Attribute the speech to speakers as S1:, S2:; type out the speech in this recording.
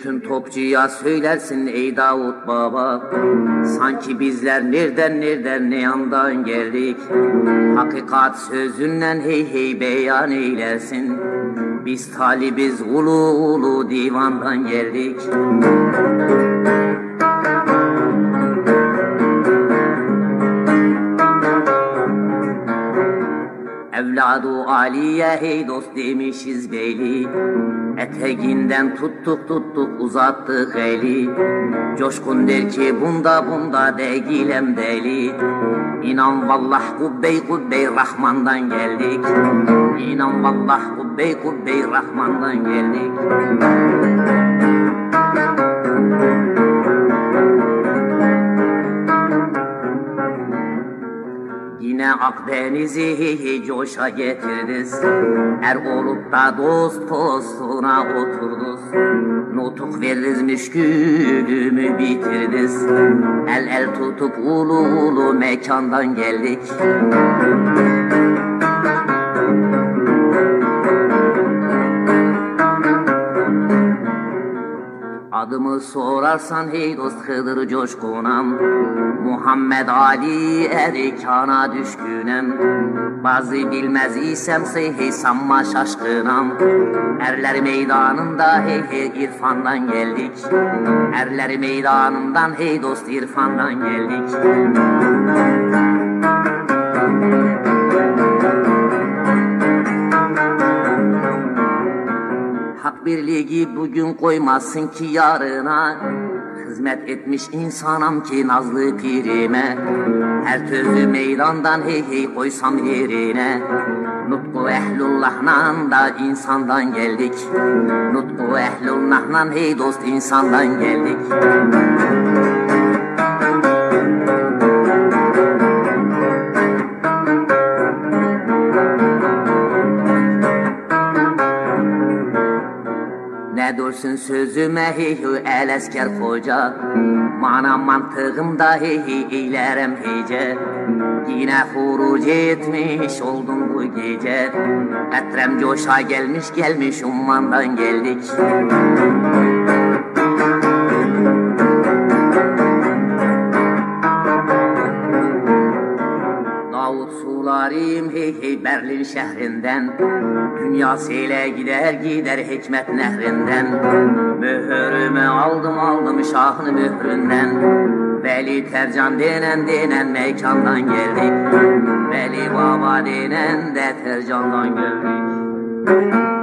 S1: Bütün topçuya söylersin ey Davut Baba. Sanki bizler nereden nereden ne yandan geldik. Hakikat sözünden hey hey beyan eylersin. Biz talibiz ulu ulu divandan geldik Evladu Aliye hey dost demişiz beyli. Eteğinden tuttuk tuttuk uzattık eli. Coşkun der ki bunda bunda değilim deli İnan vallah kubbey kubbey Rahman'dan geldik. İnan vallah kubbey kubbey Rahman'dan geldik Akdeniz'i coşa getirdiniz Er olup da dost postuna oturdunuz Nutuk veririz müşkülümü bitirdiniz El el tutup ulu ulu mekandan geldik Adımı sorarsan hey dost Hıdır coşkunam Muhammed Ali erikana düşkünem Bazı bilmez isem hey sanma şaşkınam Erler meydanında hey hey irfandan geldik. Erler meydanından hey dost irfandan geldik birliği bugün koymazsın ki yarına. Hizmet etmiş insanam ki nazlı pirime. Her türlü meydandan hey hey koysam yerine. Nutku ehlullah'nan da insandan geldik. Nutku ehlullah'nan hey dost insandan geldik dursun sözüme hey el esker koca. Mana mantığımda hey hey eylerem hece. Yine huruc etmiş oldum bu gece. Etrem coşa gelmiş gelmiş ummandan geldik sularım hey hey Berlin şehrinden. Dünya seyle gider gider hikmet nehrinden. Mühürümü aldım aldım şahın mühründen. Veli Tercan denen denen mekandan geldik. Veli Baba denen de Tercan'dan geldik